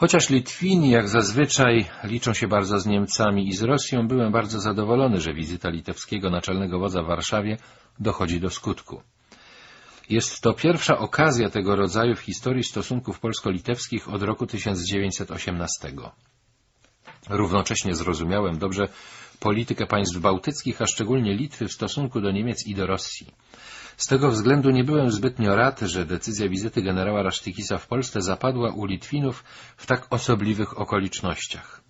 Chociaż Litwini, jak zazwyczaj, liczą się bardzo z Niemcami i z Rosją, byłem bardzo zadowolony, że wizyta litewskiego naczelnego wodza w Warszawie dochodzi do skutku. Jest to pierwsza okazja tego rodzaju w historii stosunków polsko-litewskich od roku 1918. Równocześnie zrozumiałem dobrze politykę państw bałtyckich, a szczególnie Litwy w stosunku do Niemiec i do Rosji. Z tego względu nie byłem zbytnio rad, że decyzja wizyty generała Rasztykisa w Polsce zapadła u Litwinów w tak osobliwych okolicznościach.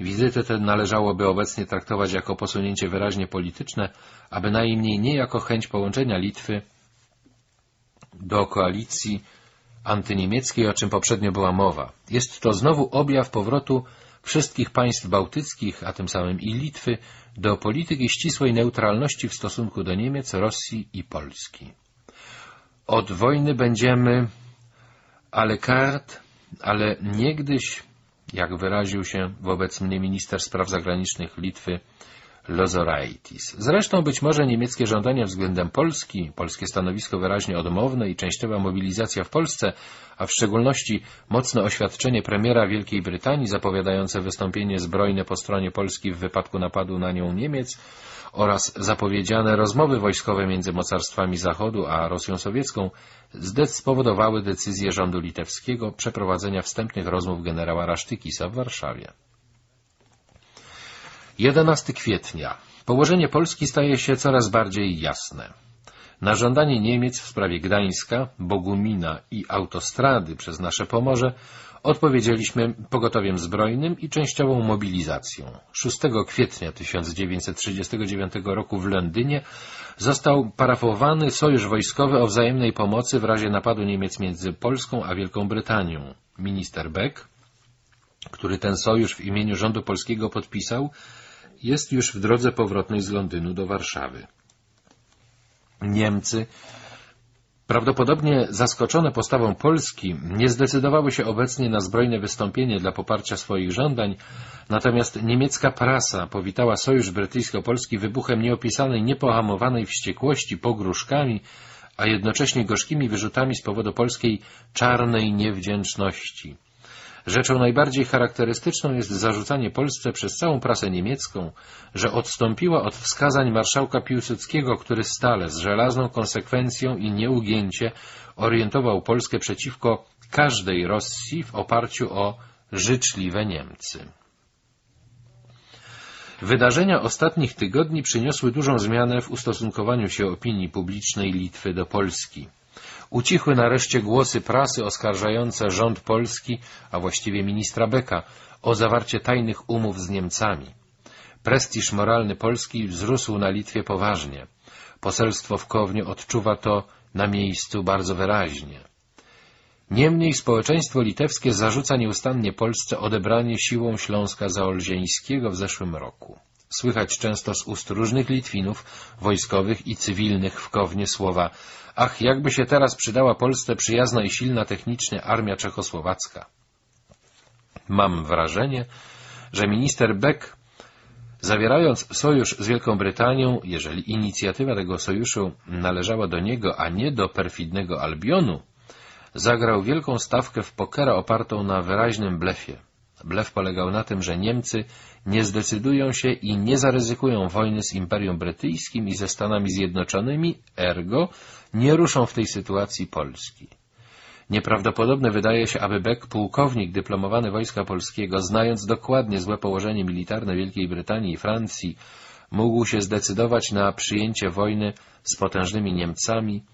Wizytę tę należałoby obecnie traktować jako posunięcie wyraźnie polityczne, a bynajmniej nie jako chęć połączenia Litwy do koalicji antyniemieckiej, o czym poprzednio była mowa. Jest to znowu objaw powrotu wszystkich państw bałtyckich, a tym samym i Litwy, do polityki ścisłej neutralności w stosunku do Niemiec, Rosji i Polski. Od wojny będziemy ale kart, ale niegdyś, jak wyraził się wobec mnie minister spraw zagranicznych Litwy, Lozoraitis. Zresztą być może niemieckie żądania względem Polski, polskie stanowisko wyraźnie odmowne i częściowa mobilizacja w Polsce, a w szczególności mocne oświadczenie premiera Wielkiej Brytanii zapowiadające wystąpienie zbrojne po stronie Polski w wypadku napadu na nią Niemiec oraz zapowiedziane rozmowy wojskowe między mocarstwami Zachodu a Rosją Sowiecką spowodowały decyzję rządu litewskiego przeprowadzenia wstępnych rozmów generała Rasztykisa w Warszawie. 11 kwietnia. Położenie Polski staje się coraz bardziej jasne. Na żądanie Niemiec w sprawie Gdańska, Bogumina i autostrady przez nasze Pomorze odpowiedzieliśmy pogotowiem zbrojnym i częściową mobilizacją. 6 kwietnia 1939 roku w Londynie został parafowany sojusz wojskowy o wzajemnej pomocy w razie napadu Niemiec między Polską a Wielką Brytanią. Minister Beck, który ten sojusz w imieniu rządu polskiego podpisał, jest już w drodze powrotnej z Londynu do Warszawy. Niemcy, prawdopodobnie zaskoczone postawą Polski, nie zdecydowały się obecnie na zbrojne wystąpienie dla poparcia swoich żądań, natomiast niemiecka prasa powitała sojusz brytyjsko-polski wybuchem nieopisanej, niepohamowanej wściekłości, pogróżkami, a jednocześnie gorzkimi wyrzutami z powodu polskiej czarnej niewdzięczności. Rzeczą najbardziej charakterystyczną jest zarzucanie Polsce przez całą prasę niemiecką, że odstąpiła od wskazań marszałka Piłsudskiego, który stale, z żelazną konsekwencją i nieugięcie orientował Polskę przeciwko każdej Rosji w oparciu o życzliwe Niemcy. Wydarzenia ostatnich tygodni przyniosły dużą zmianę w ustosunkowaniu się opinii publicznej Litwy do Polski. Ucichły nareszcie głosy prasy oskarżające rząd Polski, a właściwie ministra Beka, o zawarcie tajnych umów z Niemcami. Prestiż moralny Polski wzrósł na Litwie poważnie. Poselstwo w Kownie odczuwa to na miejscu bardzo wyraźnie. Niemniej społeczeństwo litewskie zarzuca nieustannie Polsce odebranie siłą Śląska Zaolzieńskiego w zeszłym roku. Słychać często z ust różnych Litwinów, wojskowych i cywilnych w Kownie słowa Ach, jakby się teraz przydała Polsce przyjazna i silna technicznie armia czechosłowacka. Mam wrażenie, że minister Beck, zawierając sojusz z Wielką Brytanią, jeżeli inicjatywa tego sojuszu należała do niego, a nie do perfidnego Albionu, zagrał wielką stawkę w pokera opartą na wyraźnym blefie. Blef polegał na tym, że Niemcy nie zdecydują się i nie zaryzykują wojny z Imperium Brytyjskim i ze Stanami Zjednoczonymi, ergo nie ruszą w tej sytuacji Polski. Nieprawdopodobne wydaje się, aby Beck, pułkownik dyplomowany Wojska Polskiego, znając dokładnie złe położenie militarne Wielkiej Brytanii i Francji, mógł się zdecydować na przyjęcie wojny z potężnymi Niemcami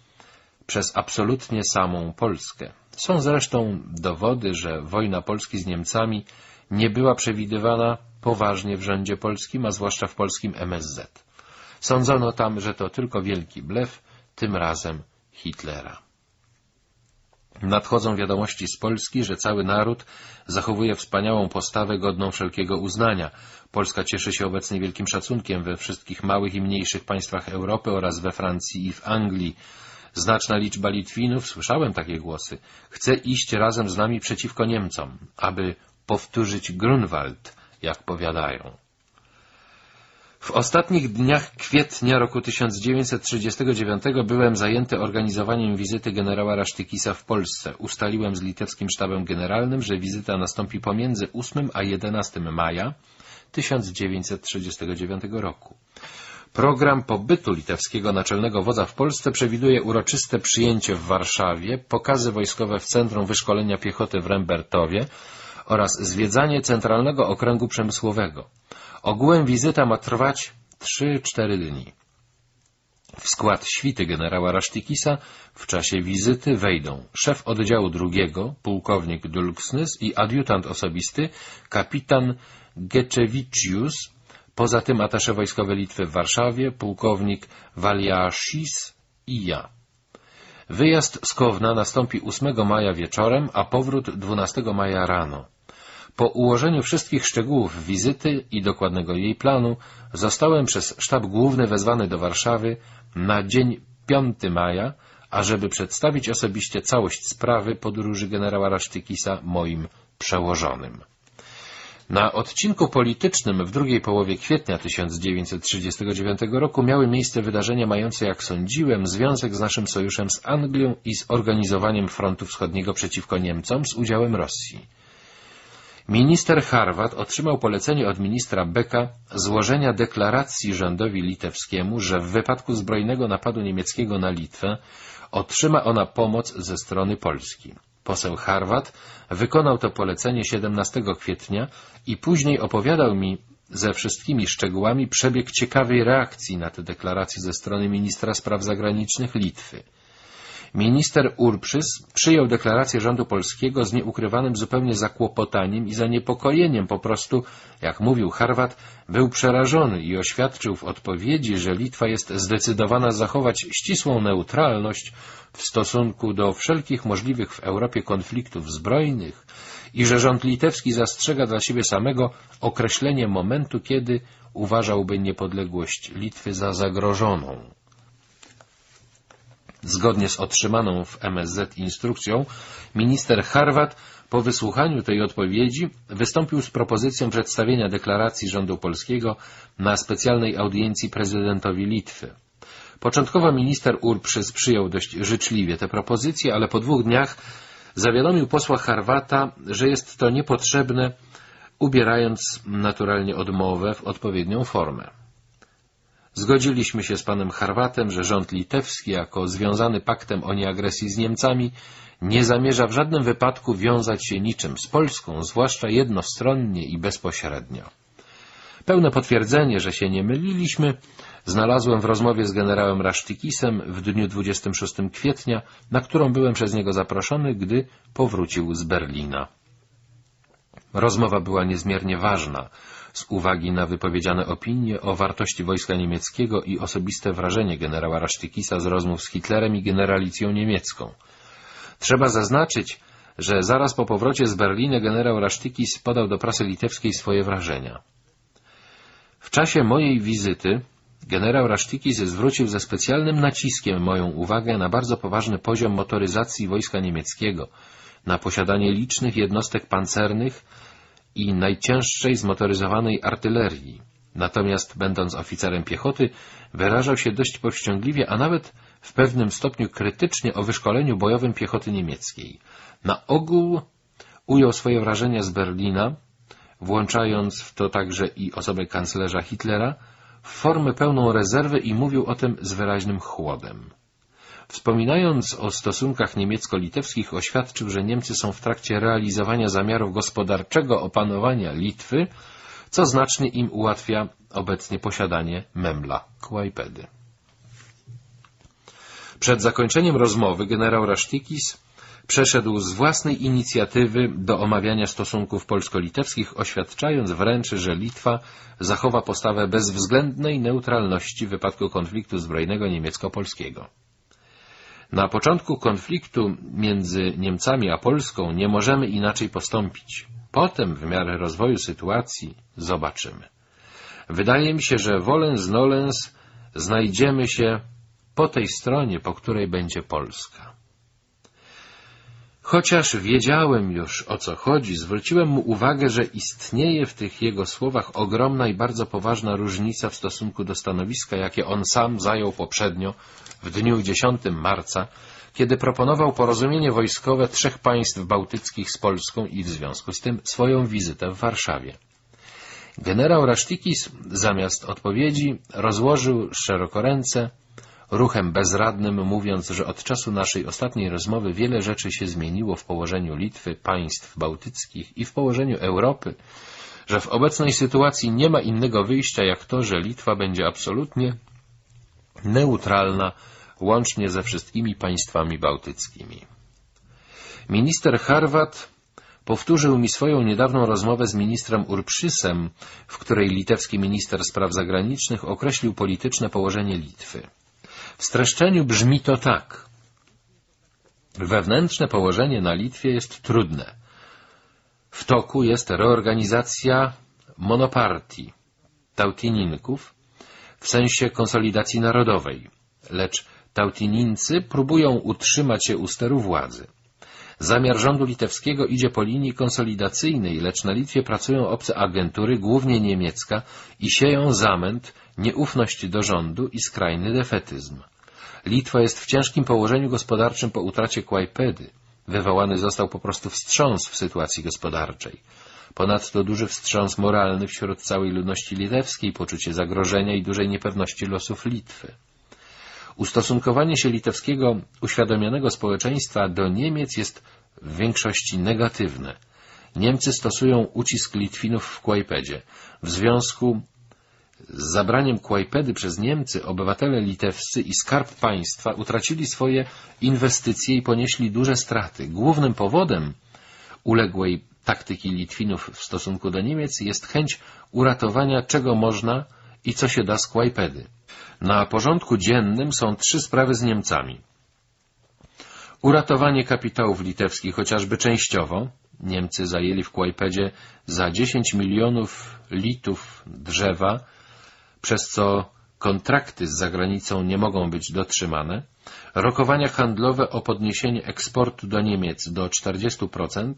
przez absolutnie samą Polskę. Są zresztą dowody, że wojna Polski z Niemcami nie była przewidywana poważnie w rządzie polskim, a zwłaszcza w polskim MSZ. Sądzono tam, że to tylko wielki blef, tym razem Hitlera. Nadchodzą wiadomości z Polski, że cały naród zachowuje wspaniałą postawę godną wszelkiego uznania. Polska cieszy się obecnie wielkim szacunkiem we wszystkich małych i mniejszych państwach Europy oraz we Francji i w Anglii. Znaczna liczba Litwinów, słyszałem takie głosy, chce iść razem z nami przeciwko Niemcom, aby powtórzyć Grunwald, jak powiadają. W ostatnich dniach kwietnia roku 1939 byłem zajęty organizowaniem wizyty generała Rasztykisa w Polsce. Ustaliłem z litewskim sztabem generalnym, że wizyta nastąpi pomiędzy 8 a 11 maja 1939 roku. Program pobytu litewskiego naczelnego wodza w Polsce przewiduje uroczyste przyjęcie w Warszawie, pokazy wojskowe w Centrum Wyszkolenia Piechoty w Rembertowie oraz zwiedzanie Centralnego Okręgu Przemysłowego. Ogółem wizyta ma trwać 3-4 dni. W skład świty generała Rasztikisa w czasie wizyty wejdą szef oddziału drugiego, pułkownik Dulksnys i adiutant osobisty, kapitan Geczewicius, poza tym atasze wojskowe Litwy w Warszawie, pułkownik Waliaszis i ja. Wyjazd z Kowna nastąpi 8 maja wieczorem, a powrót 12 maja rano. Po ułożeniu wszystkich szczegółów wizyty i dokładnego jej planu zostałem przez sztab główny wezwany do Warszawy na dzień 5 maja, ażeby przedstawić osobiście całość sprawy podróży generała Rasztykisa moim przełożonym. Na odcinku politycznym w drugiej połowie kwietnia 1939 roku miały miejsce wydarzenia mające, jak sądziłem, związek z naszym sojuszem z Anglią i z organizowaniem frontu wschodniego przeciwko Niemcom z udziałem Rosji. Minister Harwat otrzymał polecenie od ministra Becka złożenia deklaracji rządowi litewskiemu, że w wypadku zbrojnego napadu niemieckiego na Litwę otrzyma ona pomoc ze strony Polski. Poseł Harwat wykonał to polecenie 17 kwietnia i później opowiadał mi ze wszystkimi szczegółami przebieg ciekawej reakcji na tę deklarację ze strony ministra spraw zagranicznych Litwy. Minister Urprzys przyjął deklarację rządu polskiego z nieukrywanym zupełnie zakłopotaniem i zaniepokojeniem. Po prostu, jak mówił Harwat, był przerażony i oświadczył w odpowiedzi, że Litwa jest zdecydowana zachować ścisłą neutralność w stosunku do wszelkich możliwych w Europie konfliktów zbrojnych i że rząd litewski zastrzega dla siebie samego określenie momentu, kiedy uważałby niepodległość Litwy za zagrożoną. Zgodnie z otrzymaną w MSZ instrukcją, minister Harwat po wysłuchaniu tej odpowiedzi wystąpił z propozycją przedstawienia deklaracji rządu polskiego na specjalnej audiencji prezydentowi Litwy. Początkowo minister Urprzys przyjął dość życzliwie te propozycje, ale po dwóch dniach zawiadomił posła Harwata, że jest to niepotrzebne, ubierając naturalnie odmowę w odpowiednią formę. Zgodziliśmy się z panem Harwatem, że rząd litewski, jako związany paktem o nieagresji z Niemcami, nie zamierza w żadnym wypadku wiązać się niczym z Polską, zwłaszcza jednostronnie i bezpośrednio. Pełne potwierdzenie, że się nie myliliśmy, znalazłem w rozmowie z generałem Rasztykisem w dniu 26 kwietnia, na którą byłem przez niego zaproszony, gdy powrócił z Berlina. Rozmowa była niezmiernie ważna, z uwagi na wypowiedziane opinie o wartości wojska niemieckiego i osobiste wrażenie generała Rasztykisa z rozmów z Hitlerem i generalicją niemiecką. Trzeba zaznaczyć, że zaraz po powrocie z Berlina generał Rasztykis podał do prasy litewskiej swoje wrażenia. W czasie mojej wizyty generał Rasztykis zwrócił ze specjalnym naciskiem moją uwagę na bardzo poważny poziom motoryzacji wojska niemieckiego, na posiadanie licznych jednostek pancernych i najcięższej zmotoryzowanej artylerii. Natomiast, będąc oficerem piechoty, wyrażał się dość powściągliwie, a nawet w pewnym stopniu krytycznie o wyszkoleniu bojowym piechoty niemieckiej. Na ogół ujął swoje wrażenia z Berlina, włączając w to także i osobę kanclerza Hitlera, w formę pełną rezerwy i mówił o tym z wyraźnym chłodem. Wspominając o stosunkach niemiecko-litewskich oświadczył, że Niemcy są w trakcie realizowania zamiarów gospodarczego opanowania Litwy, co znacznie im ułatwia obecnie posiadanie Memla, Kłajpedy. Przed zakończeniem rozmowy generał Rasztikis przeszedł z własnej inicjatywy do omawiania stosunków polsko-litewskich, oświadczając wręcz, że Litwa zachowa postawę bezwzględnej neutralności w wypadku konfliktu zbrojnego niemiecko-polskiego. Na początku konfliktu między Niemcami a Polską nie możemy inaczej postąpić. Potem, w miarę rozwoju sytuacji, zobaczymy. Wydaje mi się, że wolens nolens znajdziemy się po tej stronie, po której będzie Polska. Chociaż wiedziałem już, o co chodzi, zwróciłem mu uwagę, że istnieje w tych jego słowach ogromna i bardzo poważna różnica w stosunku do stanowiska, jakie on sam zajął poprzednio, w dniu 10 marca, kiedy proponował porozumienie wojskowe trzech państw bałtyckich z Polską i w związku z tym swoją wizytę w Warszawie. Generał Rasztikis zamiast odpowiedzi rozłożył szeroko ręce, ruchem bezradnym mówiąc, że od czasu naszej ostatniej rozmowy wiele rzeczy się zmieniło w położeniu Litwy, państw bałtyckich i w położeniu Europy, że w obecnej sytuacji nie ma innego wyjścia jak to, że Litwa będzie absolutnie neutralna łącznie ze wszystkimi państwami bałtyckimi. Minister Harwat powtórzył mi swoją niedawną rozmowę z ministrem Urprzysem, w której litewski minister spraw zagranicznych określił polityczne położenie Litwy. W streszczeniu brzmi to tak. Wewnętrzne położenie na Litwie jest trudne. W toku jest reorganizacja monopartii, tautininków, w sensie konsolidacji narodowej, lecz tautinincy próbują utrzymać się u steru władzy. Zamiar rządu litewskiego idzie po linii konsolidacyjnej, lecz na Litwie pracują obce agentury, głównie niemiecka, i sieją zamęt, nieufność do rządu i skrajny defetyzm. Litwa jest w ciężkim położeniu gospodarczym po utracie Kłajpedy. Wywołany został po prostu wstrząs w sytuacji gospodarczej. Ponadto duży wstrząs moralny wśród całej ludności litewskiej, poczucie zagrożenia i dużej niepewności losów Litwy. Ustosunkowanie się litewskiego uświadomionego społeczeństwa do Niemiec jest w większości negatywne. Niemcy stosują ucisk Litwinów w Kłajpedzie. W związku z zabraniem Kłajpedy przez Niemcy obywatele litewscy i skarb państwa utracili swoje inwestycje i ponieśli duże straty. Głównym powodem uległej taktyki Litwinów w stosunku do Niemiec jest chęć uratowania czego można i co się da z Kłajpedy. Na porządku dziennym są trzy sprawy z Niemcami. Uratowanie kapitałów litewskich chociażby częściowo. Niemcy zajęli w Kłajpedzie za 10 milionów litów drzewa, przez co kontrakty z zagranicą nie mogą być dotrzymane. Rokowania handlowe o podniesienie eksportu do Niemiec do 40%.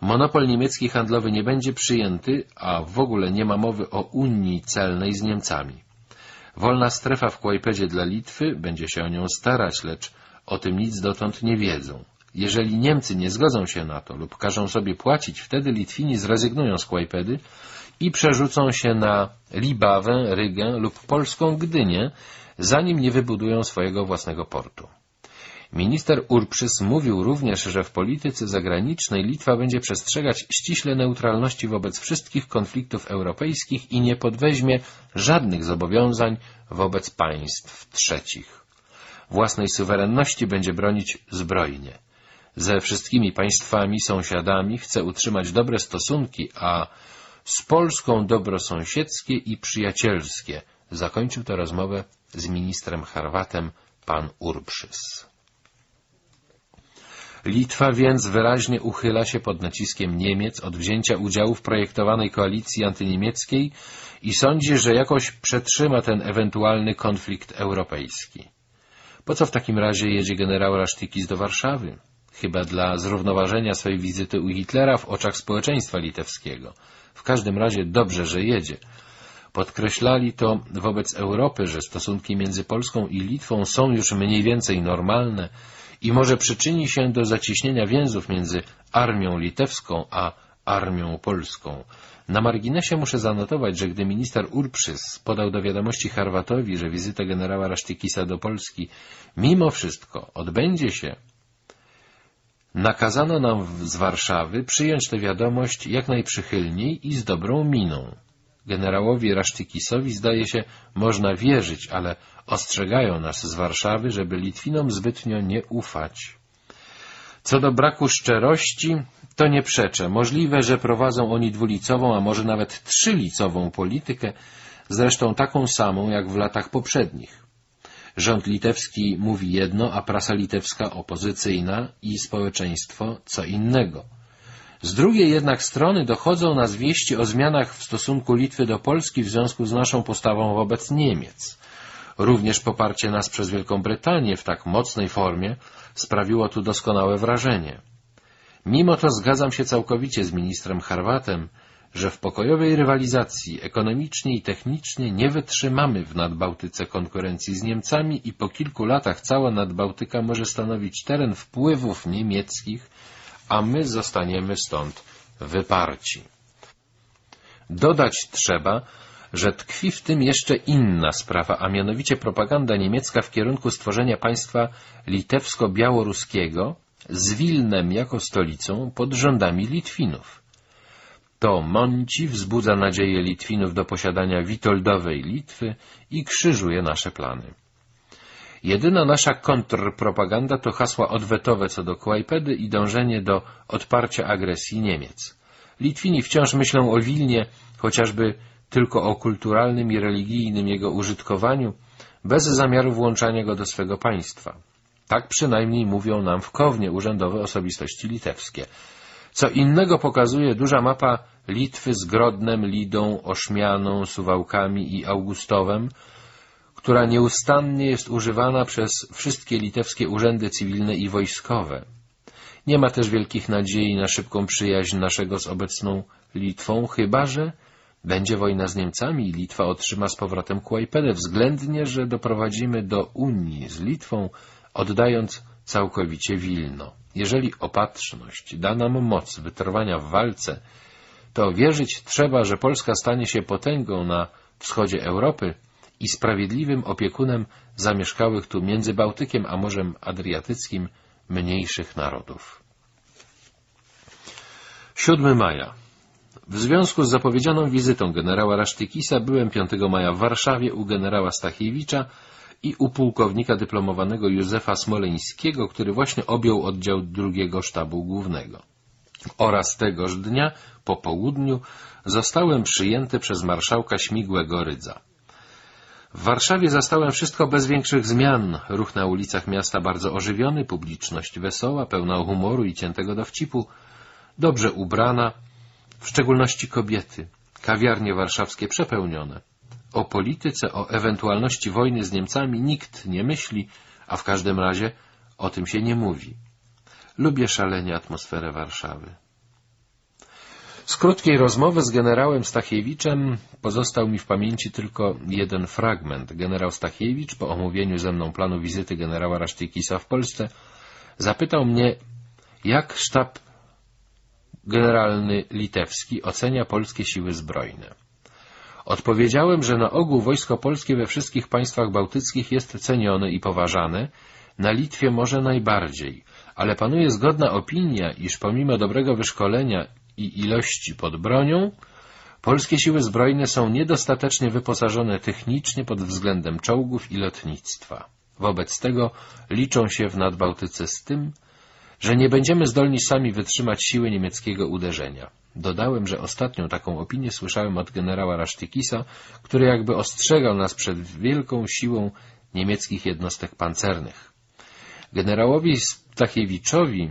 Monopol niemiecki handlowy nie będzie przyjęty, a w ogóle nie ma mowy o Unii celnej z Niemcami. Wolna strefa w Kłajpedzie dla Litwy będzie się o nią starać, lecz o tym nic dotąd nie wiedzą. Jeżeli Niemcy nie zgodzą się na to lub każą sobie płacić, wtedy Litwini zrezygnują z Kłajpedy i przerzucą się na Libawę, Rygę lub polską Gdynię, zanim nie wybudują swojego własnego portu. Minister Urprzys mówił również, że w polityce zagranicznej Litwa będzie przestrzegać ściśle neutralności wobec wszystkich konfliktów europejskich i nie podweźmie żadnych zobowiązań wobec państw trzecich. Własnej suwerenności będzie bronić zbrojnie. Ze wszystkimi państwami sąsiadami chce utrzymać dobre stosunki, a z Polską dobrosąsiedzkie i przyjacielskie. Zakończył tę rozmowę z ministrem Harwatem pan Urprzys. Litwa więc wyraźnie uchyla się pod naciskiem Niemiec od wzięcia udziału w projektowanej koalicji antyniemieckiej i sądzi, że jakoś przetrzyma ten ewentualny konflikt europejski. Po co w takim razie jedzie generał Rasztykis do Warszawy? Chyba dla zrównoważenia swojej wizyty u Hitlera w oczach społeczeństwa litewskiego. W każdym razie dobrze, że jedzie. Podkreślali to wobec Europy, że stosunki między Polską i Litwą są już mniej więcej normalne, i może przyczyni się do zacieśnienia więzów między armią litewską a armią polską. Na marginesie muszę zanotować, że gdy minister Urprzys podał do wiadomości Harwatowi, że wizyta generała Rasztykisa do Polski mimo wszystko odbędzie się, nakazano nam z Warszawy przyjąć tę wiadomość jak najprzychylniej i z dobrą miną. Generałowi Rasztykisowi, zdaje się, można wierzyć, ale ostrzegają nas z Warszawy, żeby Litwinom zbytnio nie ufać. Co do braku szczerości, to nie przeczę. Możliwe, że prowadzą oni dwulicową, a może nawet trzylicową politykę, zresztą taką samą jak w latach poprzednich. Rząd litewski mówi jedno, a prasa litewska opozycyjna i społeczeństwo co innego. Z drugiej jednak strony dochodzą nas wieści o zmianach w stosunku Litwy do Polski w związku z naszą postawą wobec Niemiec. Również poparcie nas przez Wielką Brytanię w tak mocnej formie sprawiło tu doskonałe wrażenie. Mimo to zgadzam się całkowicie z ministrem Harwatem, że w pokojowej rywalizacji ekonomicznie i technicznie nie wytrzymamy w Nadbałtyce konkurencji z Niemcami i po kilku latach cała Nadbałtyka może stanowić teren wpływów niemieckich, a my zostaniemy stąd wyparci. Dodać trzeba, że tkwi w tym jeszcze inna sprawa, a mianowicie propaganda niemiecka w kierunku stworzenia państwa litewsko-białoruskiego z Wilnem jako stolicą pod rządami Litwinów. To Monci wzbudza nadzieję Litwinów do posiadania Witoldowej Litwy i krzyżuje nasze plany. Jedyna nasza kontrpropaganda to hasła odwetowe co do Kłajpedy i dążenie do odparcia agresji Niemiec. Litwini wciąż myślą o Wilnie, chociażby tylko o kulturalnym i religijnym jego użytkowaniu, bez zamiaru włączania go do swego państwa. Tak przynajmniej mówią nam w Kownie urzędowe osobistości litewskie. Co innego pokazuje duża mapa Litwy z Grodnem, Lidą, Oszmianą, Suwałkami i Augustowem, która nieustannie jest używana przez wszystkie litewskie urzędy cywilne i wojskowe. Nie ma też wielkich nadziei na szybką przyjaźń naszego z obecną Litwą, chyba że będzie wojna z Niemcami i Litwa otrzyma z powrotem Kłajpedę, względnie, że doprowadzimy do Unii z Litwą, oddając całkowicie Wilno. Jeżeli opatrzność da nam moc wytrwania w walce, to wierzyć trzeba, że Polska stanie się potęgą na wschodzie Europy i sprawiedliwym opiekunem zamieszkałych tu między Bałtykiem a Morzem Adriatyckim mniejszych narodów. 7 maja w związku z zapowiedzianą wizytą generała Rasztykisa byłem 5 maja w Warszawie u generała Stachiewicza i u pułkownika dyplomowanego Józefa Smoleńskiego, który właśnie objął oddział drugiego sztabu głównego. Oraz tegoż dnia, po południu, zostałem przyjęty przez marszałka Śmigłego Rydza. W Warszawie zastałem wszystko bez większych zmian. Ruch na ulicach miasta bardzo ożywiony, publiczność wesoła, pełna humoru i ciętego dowcipu, dobrze ubrana, w szczególności kobiety, kawiarnie warszawskie przepełnione. O polityce, o ewentualności wojny z Niemcami nikt nie myśli, a w każdym razie o tym się nie mówi. Lubię szalenie atmosferę Warszawy. Z krótkiej rozmowy z generałem Stachiewiczem pozostał mi w pamięci tylko jeden fragment. Generał Stachiewicz, po omówieniu ze mną planu wizyty generała Rasztykisa w Polsce, zapytał mnie, jak sztab generalny litewski ocenia polskie siły zbrojne. Odpowiedziałem, że na ogół wojsko polskie we wszystkich państwach bałtyckich jest cenione i poważane, na Litwie może najbardziej, ale panuje zgodna opinia, iż pomimo dobrego wyszkolenia i ilości pod bronią, polskie siły zbrojne są niedostatecznie wyposażone technicznie pod względem czołgów i lotnictwa. Wobec tego liczą się w Nadbałtyce z tym, że nie będziemy zdolni sami wytrzymać siły niemieckiego uderzenia. Dodałem, że ostatnią taką opinię słyszałem od generała Rasztykisa, który jakby ostrzegał nas przed wielką siłą niemieckich jednostek pancernych. Generałowi Stachiewiczowi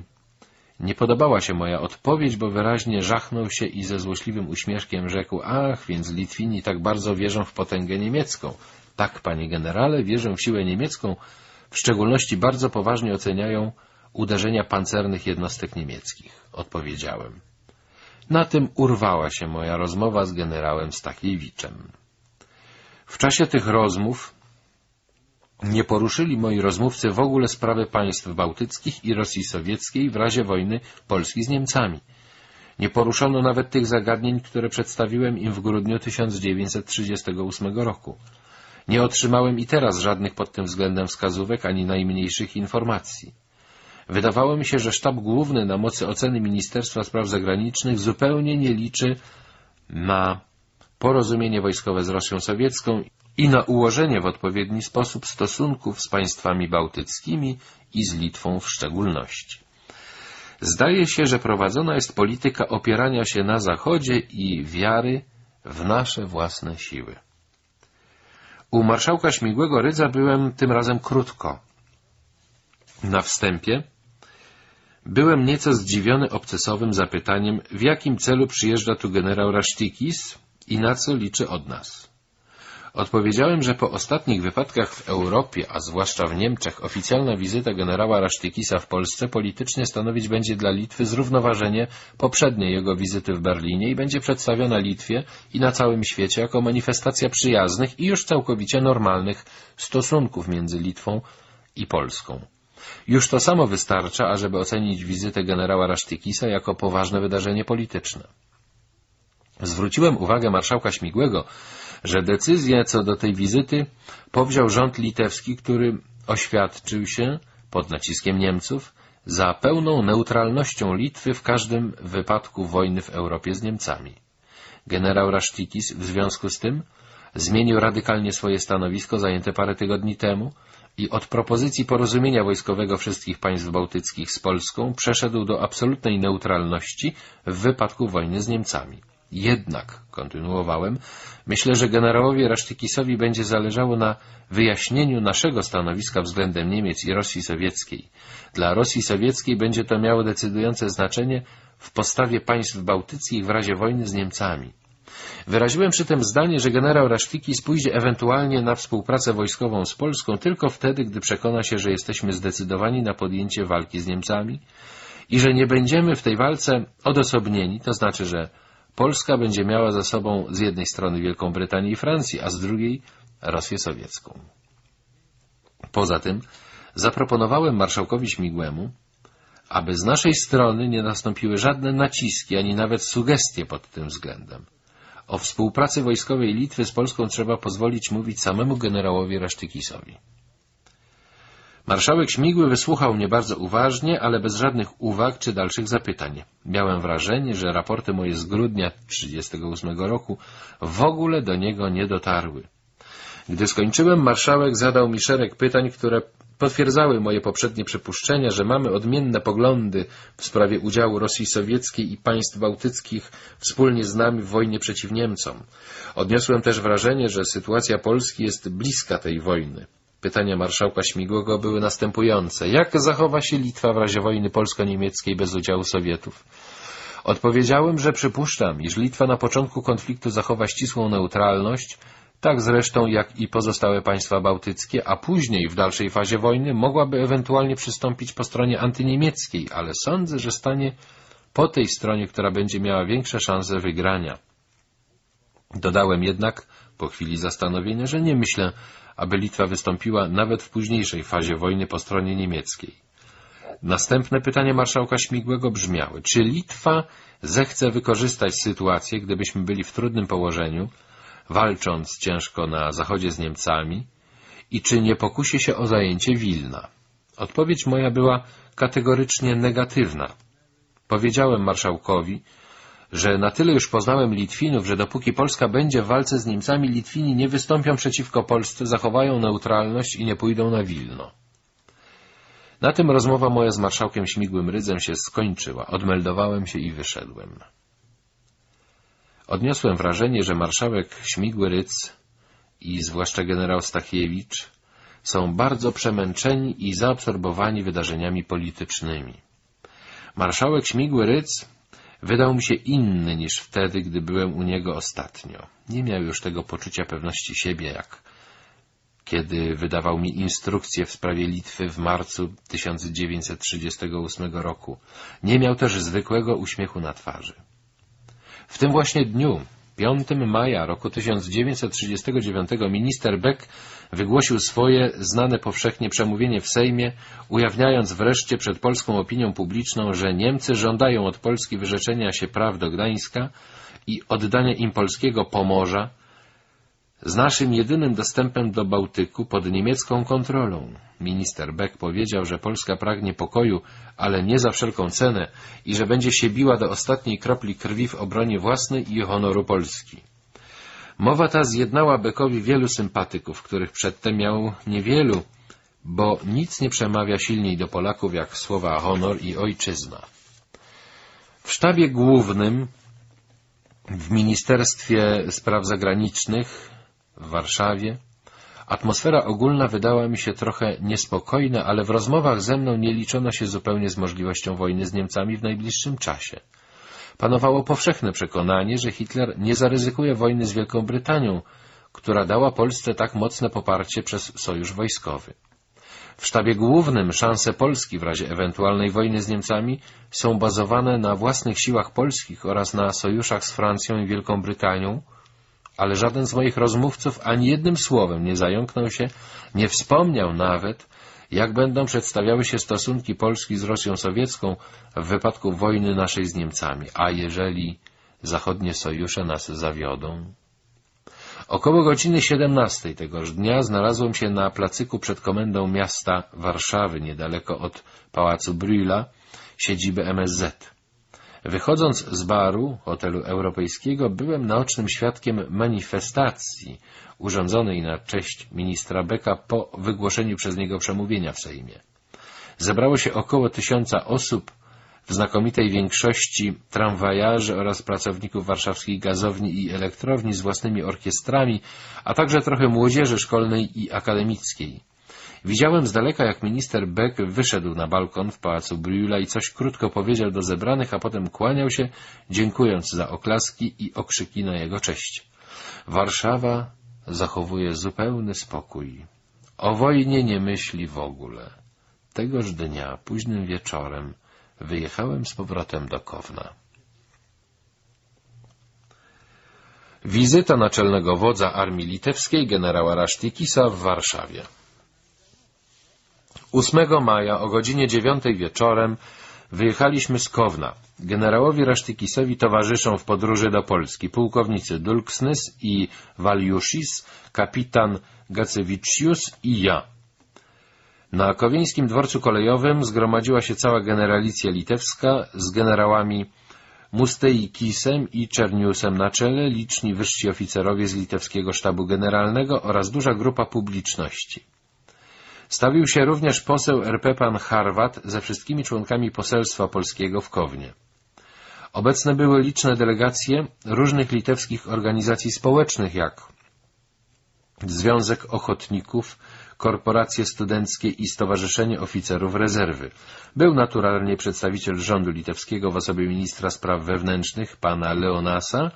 nie podobała się moja odpowiedź, bo wyraźnie żachnął się i ze złośliwym uśmieszkiem rzekł, ach, więc Litwini tak bardzo wierzą w potęgę niemiecką. Tak, panie generale, wierzę w siłę niemiecką, w szczególności bardzo poważnie oceniają uderzenia pancernych jednostek niemieckich, odpowiedziałem. Na tym urwała się moja rozmowa z generałem Stachiewiczem. W czasie tych rozmów nie poruszyli moi rozmówcy w ogóle sprawy państw bałtyckich i Rosji Sowieckiej w razie wojny Polski z Niemcami. Nie poruszono nawet tych zagadnień, które przedstawiłem im w grudniu 1938 roku. Nie otrzymałem i teraz żadnych pod tym względem wskazówek ani najmniejszych informacji. Wydawało mi się, że sztab główny na mocy oceny Ministerstwa Spraw Zagranicznych zupełnie nie liczy na porozumienie wojskowe z Rosją Sowiecką i na ułożenie w odpowiedni sposób stosunków z państwami bałtyckimi i z Litwą w szczególności. Zdaje się, że prowadzona jest polityka opierania się na Zachodzie i wiary w nasze własne siły. U marszałka Śmigłego Rydza byłem tym razem krótko. Na wstępie byłem nieco zdziwiony obcesowym zapytaniem, w jakim celu przyjeżdża tu generał Rasztikis i na co liczy od nas. Odpowiedziałem, że po ostatnich wypadkach w Europie, a zwłaszcza w Niemczech, oficjalna wizyta generała Rasztykisa w Polsce politycznie stanowić będzie dla Litwy zrównoważenie poprzedniej jego wizyty w Berlinie i będzie przedstawiona Litwie i na całym świecie jako manifestacja przyjaznych i już całkowicie normalnych stosunków między Litwą i Polską. Już to samo wystarcza, ażeby ocenić wizytę generała Rasztykisa jako poważne wydarzenie polityczne. Zwróciłem uwagę marszałka Śmigłego, że decyzję co do tej wizyty powziął rząd litewski, który oświadczył się, pod naciskiem Niemców, za pełną neutralnością Litwy w każdym wypadku wojny w Europie z Niemcami. Generał Rasztikis w związku z tym zmienił radykalnie swoje stanowisko zajęte parę tygodni temu i od propozycji porozumienia wojskowego wszystkich państw bałtyckich z Polską przeszedł do absolutnej neutralności w wypadku wojny z Niemcami. Jednak, kontynuowałem, myślę, że generałowi Rasztykisowi będzie zależało na wyjaśnieniu naszego stanowiska względem Niemiec i Rosji Sowieckiej. Dla Rosji Sowieckiej będzie to miało decydujące znaczenie w postawie państw bałtyckich w razie wojny z Niemcami. Wyraziłem przy tym zdanie, że generał Rasztikis pójdzie ewentualnie na współpracę wojskową z Polską tylko wtedy, gdy przekona się, że jesteśmy zdecydowani na podjęcie walki z Niemcami i że nie będziemy w tej walce odosobnieni, to znaczy, że Polska będzie miała za sobą z jednej strony Wielką Brytanię i Francję, a z drugiej Rosję Sowiecką. Poza tym zaproponowałem marszałkowi Śmigłemu, aby z naszej strony nie nastąpiły żadne naciski, ani nawet sugestie pod tym względem. O współpracy wojskowej Litwy z Polską trzeba pozwolić mówić samemu generałowi Rasztykisowi. Marszałek Śmigły wysłuchał mnie bardzo uważnie, ale bez żadnych uwag czy dalszych zapytań. Miałem wrażenie, że raporty moje z grudnia 1938 roku w ogóle do niego nie dotarły. Gdy skończyłem, marszałek zadał mi szereg pytań, które potwierdzały moje poprzednie przypuszczenia, że mamy odmienne poglądy w sprawie udziału Rosji Sowieckiej i państw bałtyckich wspólnie z nami w wojnie przeciw Niemcom. Odniosłem też wrażenie, że sytuacja Polski jest bliska tej wojny. Pytania marszałka Śmigłego były następujące. Jak zachowa się Litwa w razie wojny polsko-niemieckiej bez udziału Sowietów? Odpowiedziałem, że przypuszczam, iż Litwa na początku konfliktu zachowa ścisłą neutralność, tak zresztą jak i pozostałe państwa bałtyckie, a później, w dalszej fazie wojny, mogłaby ewentualnie przystąpić po stronie antyniemieckiej, ale sądzę, że stanie po tej stronie, która będzie miała większe szanse wygrania. Dodałem jednak, po chwili zastanowienia, że nie myślę, aby Litwa wystąpiła nawet w późniejszej fazie wojny po stronie niemieckiej. Następne pytanie marszałka Śmigłego brzmiały. Czy Litwa zechce wykorzystać sytuację, gdybyśmy byli w trudnym położeniu, walcząc ciężko na zachodzie z Niemcami i czy nie pokusi się o zajęcie Wilna? Odpowiedź moja była kategorycznie negatywna. Powiedziałem marszałkowi, że na tyle już poznałem Litwinów, że dopóki Polska będzie w walce z Niemcami, Litwini nie wystąpią przeciwko Polsce, zachowają neutralność i nie pójdą na Wilno. Na tym rozmowa moja z marszałkiem Śmigłym Rydzem się skończyła. Odmeldowałem się i wyszedłem. Odniosłem wrażenie, że marszałek Śmigły Rydz i zwłaszcza generał Stachiewicz są bardzo przemęczeni i zaabsorbowani wydarzeniami politycznymi. Marszałek Śmigły Rydz wydał mi się inny niż wtedy, gdy byłem u niego ostatnio. Nie miał już tego poczucia pewności siebie, jak kiedy wydawał mi instrukcje w sprawie Litwy w marcu 1938 roku. Nie miał też zwykłego uśmiechu na twarzy. W tym właśnie dniu, 5 maja roku 1939 minister Beck wygłosił swoje znane powszechnie przemówienie w Sejmie, ujawniając wreszcie przed polską opinią publiczną, że Niemcy żądają od Polski wyrzeczenia się praw do Gdańska i oddania im polskiego Pomorza z naszym jedynym dostępem do Bałtyku pod niemiecką kontrolą. Minister Beck powiedział, że Polska pragnie pokoju, ale nie za wszelką cenę i że będzie się biła do ostatniej kropli krwi w obronie własnej i honoru Polski. Mowa ta zjednała Beckowi wielu sympatyków, których przedtem miał niewielu, bo nic nie przemawia silniej do Polaków jak słowa honor i ojczyzna. W sztabie głównym w Ministerstwie Spraw Zagranicznych w Warszawie atmosfera ogólna wydała mi się trochę niespokojna, ale w rozmowach ze mną nie liczono się zupełnie z możliwością wojny z Niemcami w najbliższym czasie. Panowało powszechne przekonanie, że Hitler nie zaryzykuje wojny z Wielką Brytanią, która dała Polsce tak mocne poparcie przez sojusz wojskowy. W sztabie głównym szanse Polski w razie ewentualnej wojny z Niemcami są bazowane na własnych siłach polskich oraz na sojuszach z Francją i Wielką Brytanią, ale żaden z moich rozmówców ani jednym słowem nie zająknął się, nie wspomniał nawet, jak będą przedstawiały się stosunki Polski z Rosją Sowiecką w wypadku wojny naszej z Niemcami, a jeżeli zachodnie sojusze nas zawiodą? Około godziny 17 tegoż dnia znalazłem się na placyku przed komendą miasta Warszawy, niedaleko od Pałacu Brühla, siedziby MSZ. Wychodząc z baru hotelu europejskiego byłem naocznym świadkiem manifestacji urządzonej na cześć ministra Becka po wygłoszeniu przez niego przemówienia w Sejmie. Zebrało się około tysiąca osób, w znakomitej większości tramwajarzy oraz pracowników warszawskich gazowni i elektrowni z własnymi orkiestrami, a także trochę młodzieży szkolnej i akademickiej. Widziałem z daleka, jak minister Beck wyszedł na balkon w pałacu Brühla i coś krótko powiedział do zebranych, a potem kłaniał się, dziękując za oklaski i okrzyki na jego cześć. Warszawa zachowuje zupełny spokój. O wojnie nie myśli w ogóle. Tegoż dnia, późnym wieczorem, wyjechałem z powrotem do Kowna. Wizyta naczelnego wodza armii litewskiej generała Rasztikisa w Warszawie 8 maja o godzinie 9 wieczorem wyjechaliśmy z Kowna. Generałowi Rasztykisowi towarzyszą w podróży do Polski pułkownicy Dulksnys i Waliuszis, kapitan Gacewiczius i ja. Na Kowieńskim Dworcu Kolejowym zgromadziła się cała generalicja litewska z generałami Musteikisem i Czerniusem na czele, liczni wyżsi oficerowie z litewskiego sztabu generalnego oraz duża grupa publiczności. Stawił się również poseł RP pan Harwat ze wszystkimi członkami poselstwa polskiego w Kownie. Obecne były liczne delegacje różnych litewskich organizacji społecznych, jak Związek Ochotników, korporacje studenckie i Stowarzyszenie Oficerów Rezerwy. Był naturalnie przedstawiciel rządu litewskiego w osobie ministra spraw wewnętrznych, pana Leonasa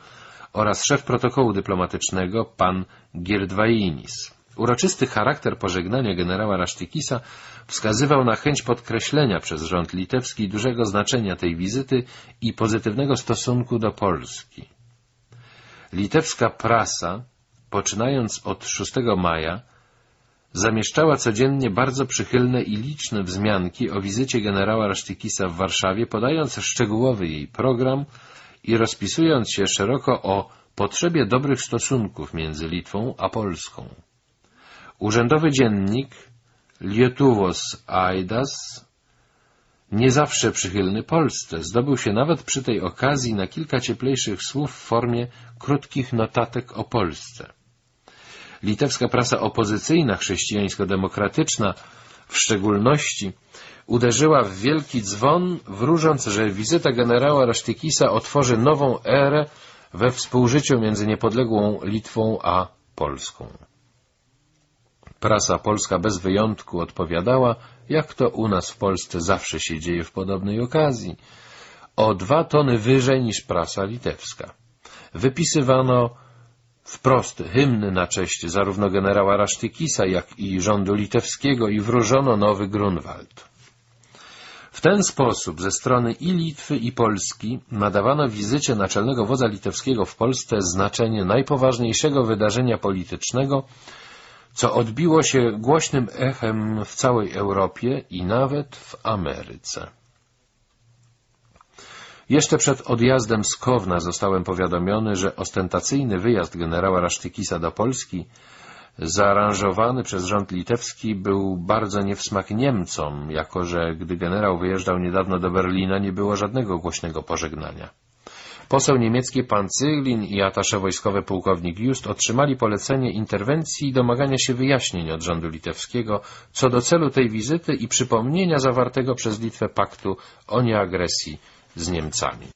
oraz szef protokołu dyplomatycznego, pan Gierdwainis. Uroczysty charakter pożegnania generała Rasztykisa wskazywał na chęć podkreślenia przez rząd litewski dużego znaczenia tej wizyty i pozytywnego stosunku do Polski. Litewska prasa, poczynając od 6 maja, zamieszczała codziennie bardzo przychylne i liczne wzmianki o wizycie generała Rasztykisa w Warszawie, podając szczegółowy jej program i rozpisując się szeroko o potrzebie dobrych stosunków między Litwą a Polską. Urzędowy dziennik Lietuvos Aidas, nie zawsze przychylny Polsce, zdobył się nawet przy tej okazji na kilka cieplejszych słów w formie krótkich notatek o Polsce. Litewska prasa opozycyjna, chrześcijańsko-demokratyczna w szczególności, uderzyła w wielki dzwon, wróżąc, że wizyta generała Rasztykisa otworzy nową erę we współżyciu między niepodległą Litwą a Polską. Prasa polska bez wyjątku odpowiadała, jak to u nas w Polsce zawsze się dzieje w podobnej okazji, o dwa tony wyżej niż prasa litewska. Wypisywano wprost hymny na cześć zarówno generała Rasztykisa, jak i rządu litewskiego i wróżono nowy Grunwald. W ten sposób ze strony i Litwy, i Polski nadawano wizycie naczelnego wodza litewskiego w Polsce znaczenie najpoważniejszego wydarzenia politycznego, co odbiło się głośnym echem w całej Europie i nawet w Ameryce. Jeszcze przed odjazdem z Kowna zostałem powiadomiony, że ostentacyjny wyjazd generała Rasztykisa do Polski, zaaranżowany przez rząd litewski, był bardzo nie w smak Niemcom, jako że gdy generał wyjeżdżał niedawno do Berlina, nie było żadnego głośnego pożegnania. Poseł niemiecki pan Cyglin i atasze wojskowe pułkownik Just otrzymali polecenie interwencji i domagania się wyjaśnień od rządu litewskiego co do celu tej wizyty i przypomnienia zawartego przez Litwę paktu o nieagresji z Niemcami.